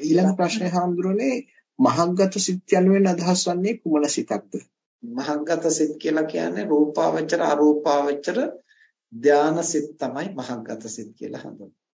ඊළඟ ප්‍රශ්නේ හාමුදුරනේ මහග්ගත සිත් යනුවෙන් අදහස් වන්නේ කුමන සිතක්ද? මහග්ගත සිත් කියලා කියන්නේ රූපාවචර අරූපාවචර ධානා සිත් තමයි මහග්ගත සිත් කියලා හඳුන්වන්නේ.